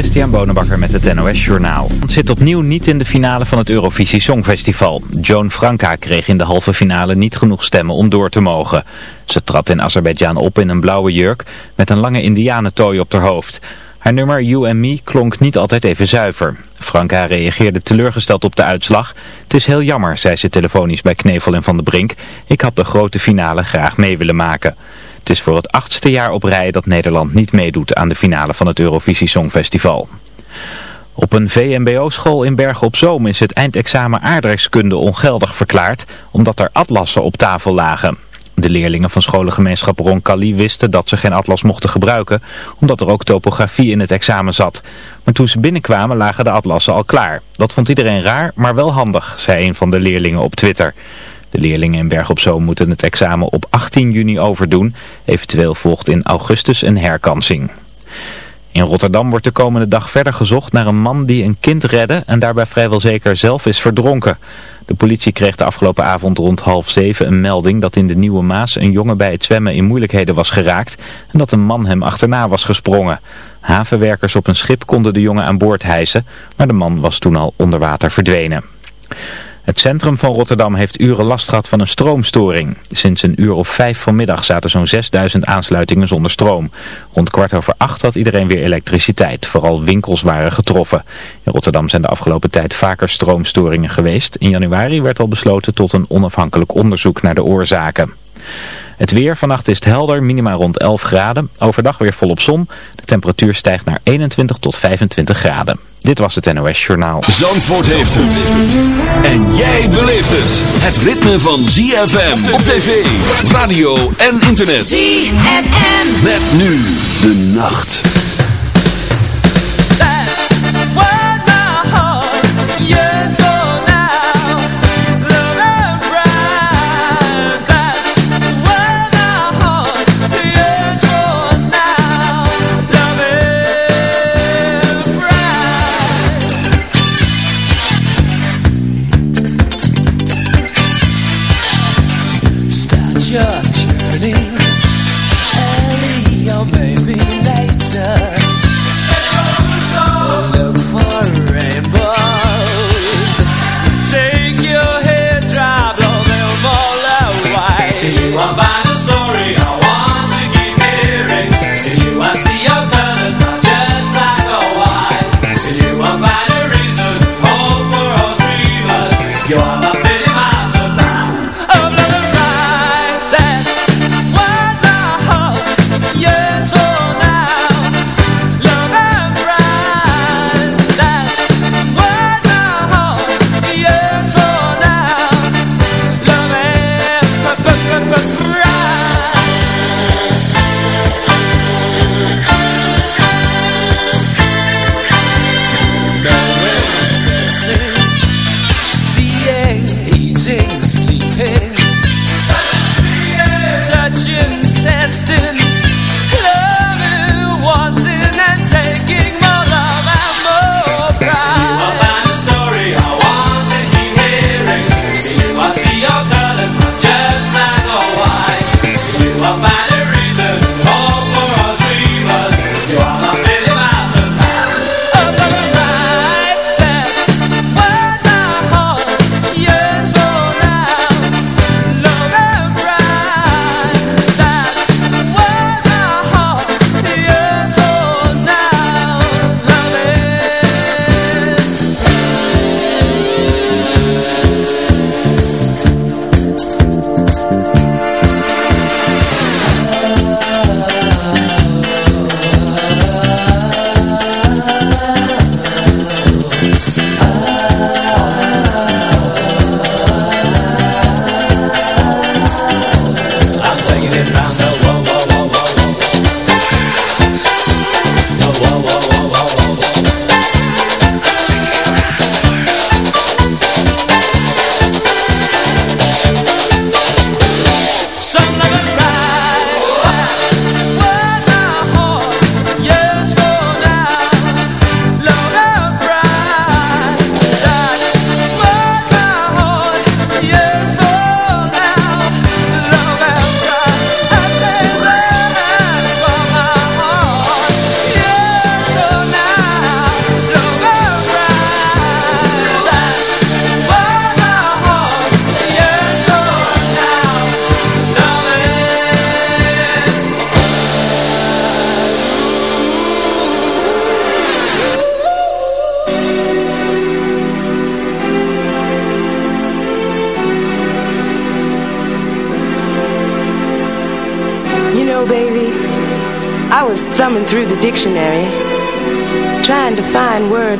Christian Bonenbakker met het NOS Journaal. Het zit opnieuw niet in de finale van het Eurovisie Songfestival. Joan Franka kreeg in de halve finale niet genoeg stemmen om door te mogen. Ze trad in Azerbeidzjan op in een blauwe jurk met een lange indianentooi op haar hoofd. Haar nummer You Me klonk niet altijd even zuiver. Franka reageerde teleurgesteld op de uitslag. Het is heel jammer, zei ze telefonisch bij Knevel en Van de Brink. Ik had de grote finale graag mee willen maken. Het is voor het achtste jaar op rij dat Nederland niet meedoet aan de finale van het Eurovisie Songfestival. Op een VMBO-school in Bergen op Zoom is het eindexamen aardrijkskunde ongeldig verklaard, omdat er atlassen op tafel lagen. De leerlingen van scholengemeenschap Roncalli wisten dat ze geen atlas mochten gebruiken, omdat er ook topografie in het examen zat. Maar toen ze binnenkwamen lagen de atlassen al klaar. Dat vond iedereen raar, maar wel handig, zei een van de leerlingen op Twitter. De leerlingen in Berg op Zoom moeten het examen op 18 juni overdoen. Eventueel volgt in augustus een herkansing. In Rotterdam wordt de komende dag verder gezocht naar een man die een kind redde en daarbij vrijwel zeker zelf is verdronken. De politie kreeg de afgelopen avond rond half zeven een melding dat in de Nieuwe Maas een jongen bij het zwemmen in moeilijkheden was geraakt en dat een man hem achterna was gesprongen. Havenwerkers op een schip konden de jongen aan boord hijsen, maar de man was toen al onder water verdwenen. Het centrum van Rotterdam heeft uren last gehad van een stroomstoring. Sinds een uur of vijf vanmiddag zaten zo'n 6000 aansluitingen zonder stroom. Rond kwart over acht had iedereen weer elektriciteit. Vooral winkels waren getroffen. In Rotterdam zijn de afgelopen tijd vaker stroomstoringen geweest. In januari werd al besloten tot een onafhankelijk onderzoek naar de oorzaken. Het weer, vannacht is het helder, minima rond 11 graden. Overdag weer volop zon. De temperatuur stijgt naar 21 tot 25 graden. Dit was het NOS Journaal. Zandvoort heeft het. En jij beleeft het. Het ritme van ZFM op tv, radio en internet. ZFM. Met nu de nacht.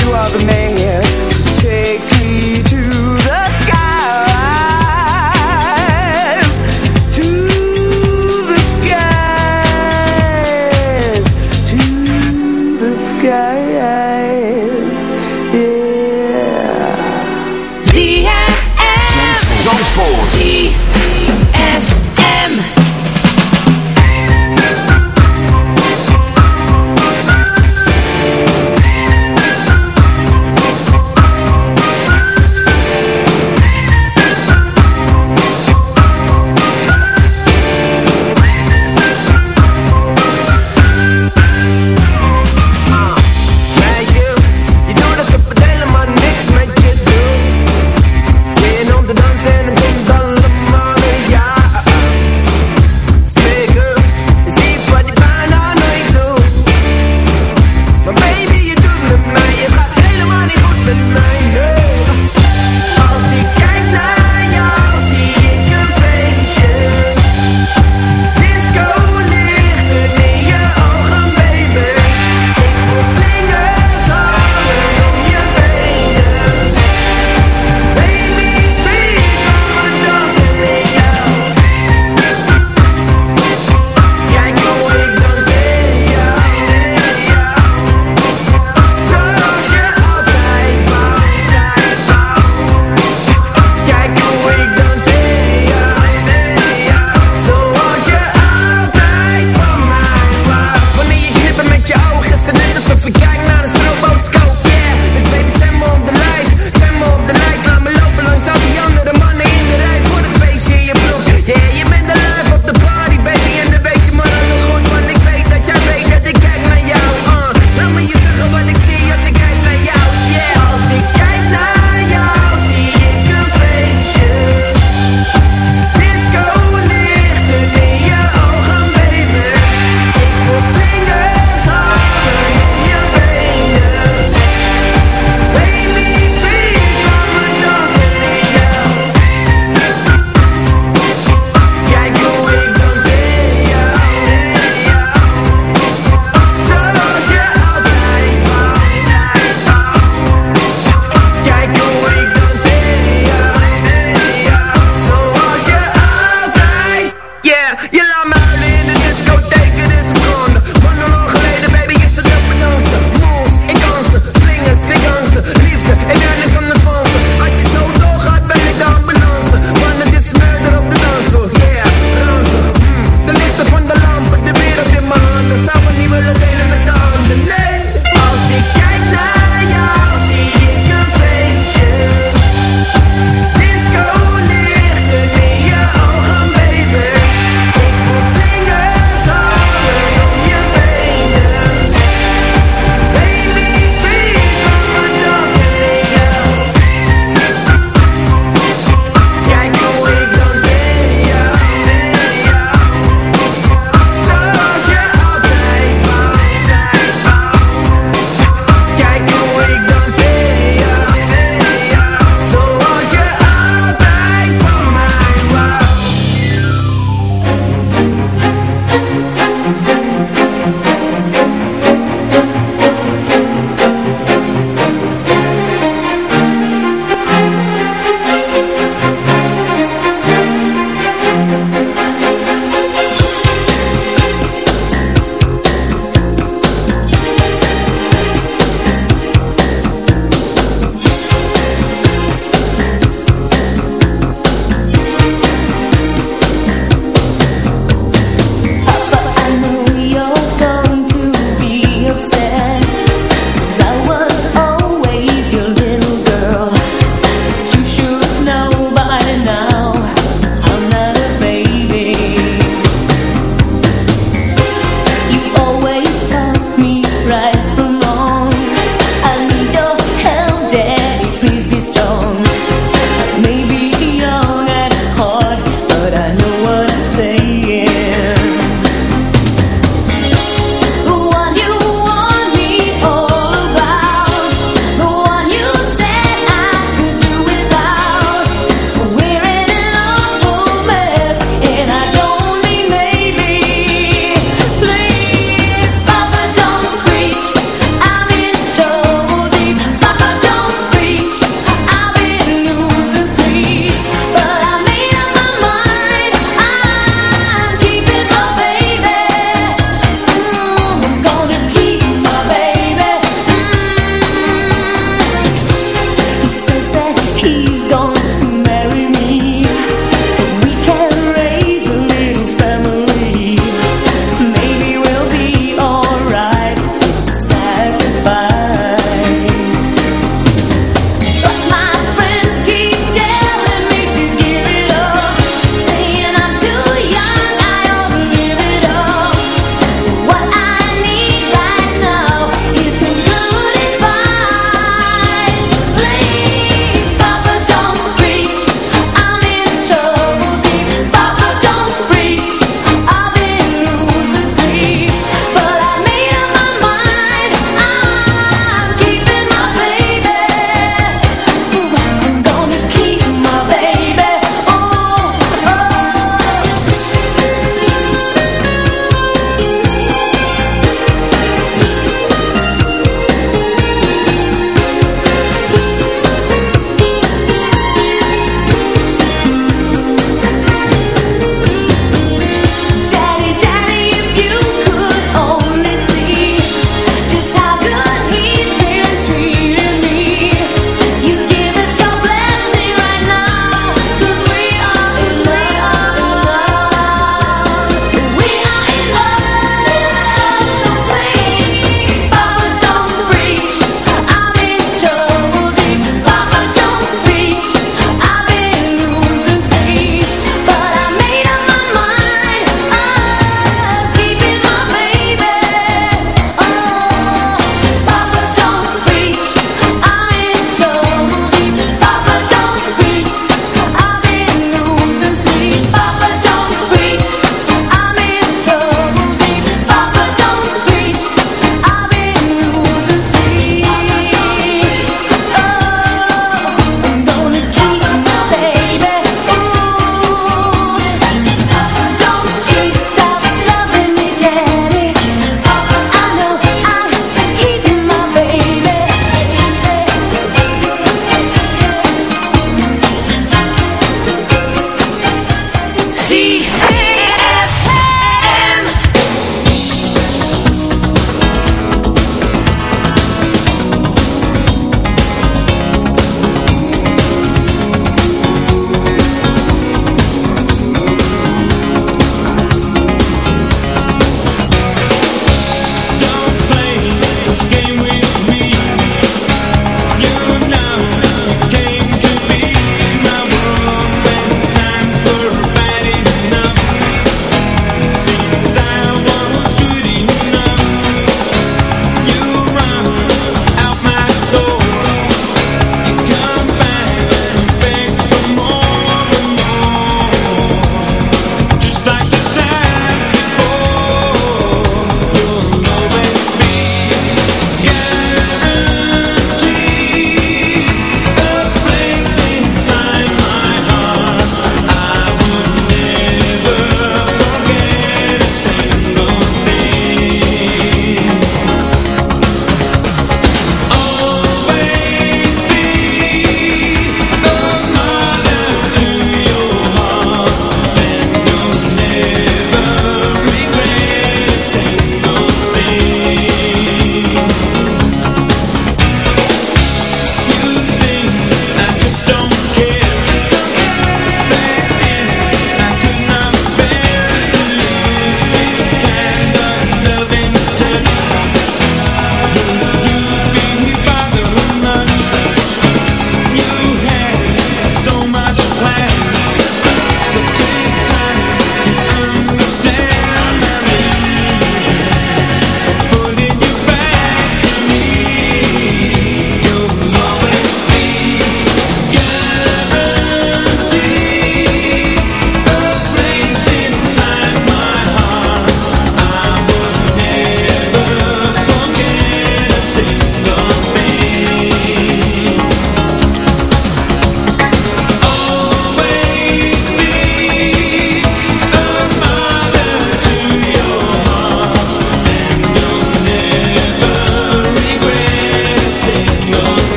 you are the man.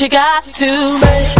you got to make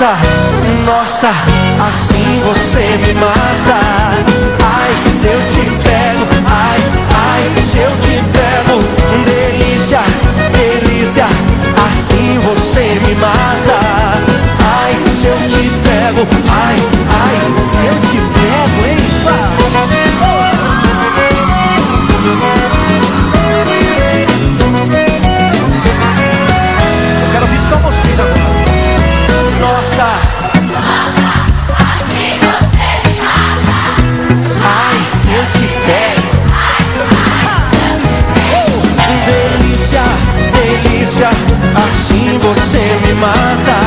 Nossa, nossa, assim você me mata. Ai, se eu te pego, ai, ai, se eu te pego. Delícia, delícia, assim você me mata. Ai, se eu te pego, ai, ai, se eu te pego, hein? Eu quero ver só vocês agora. assim você me mata.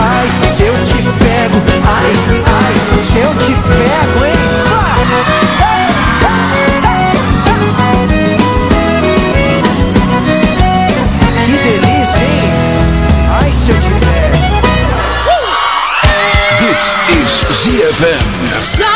Ai, se eu te pego, ai, ai, se eu te pego, hein? Que delícia, hein? Ai, se eu te pego. Dit is ZFM.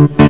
Mm-hmm.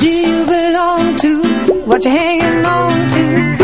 Do you belong to what you're hanging on to?